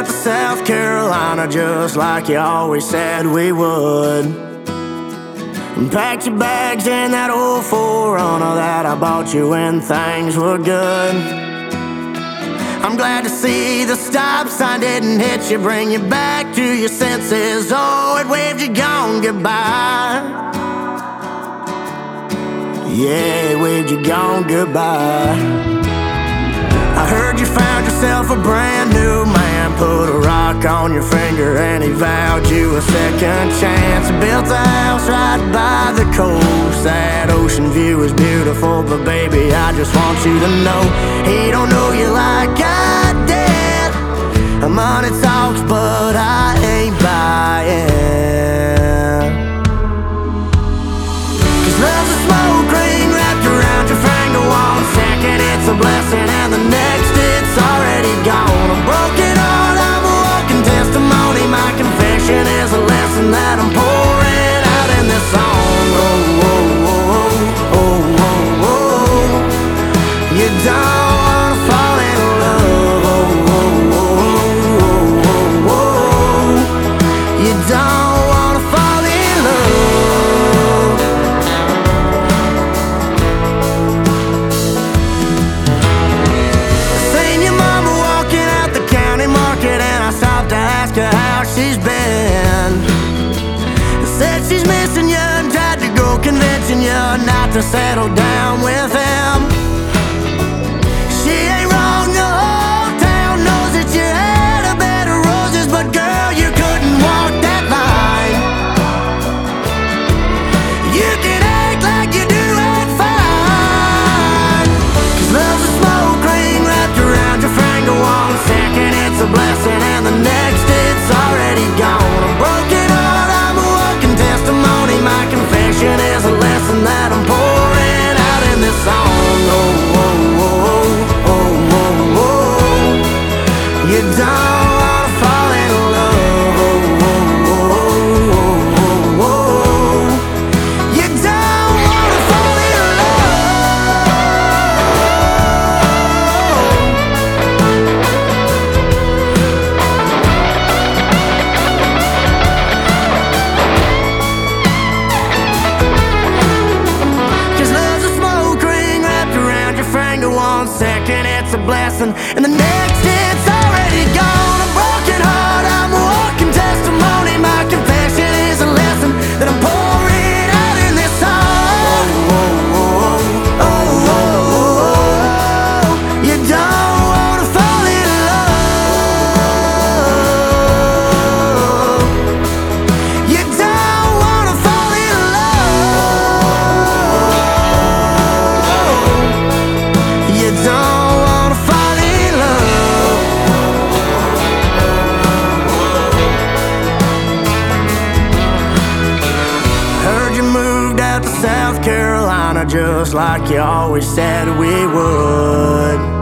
out to South Carolina just like you always said we would. And packed your bags in that old 4Runner that I bought you when things were good. I'm glad to see the stop sign didn't hit you, bring you back to your senses. Oh, it waved you gone goodbye. Yeah, waved you gone goodbye. I heard you found yourself a brand new. Put a rock on your finger and he vowed you a second chance. Built a house right by the coast. That ocean view is beautiful, but baby, I just want you to know he don't know you like I did. Money talks, but I ain't buying. Cause love's a smoke ring wrapped around your finger. One second it's a blessing, and the next she's been. Said she's missing you and tried to go convincing you not to settle down with it's a blessing, and the next moved out to South Carolina just like you always said we would.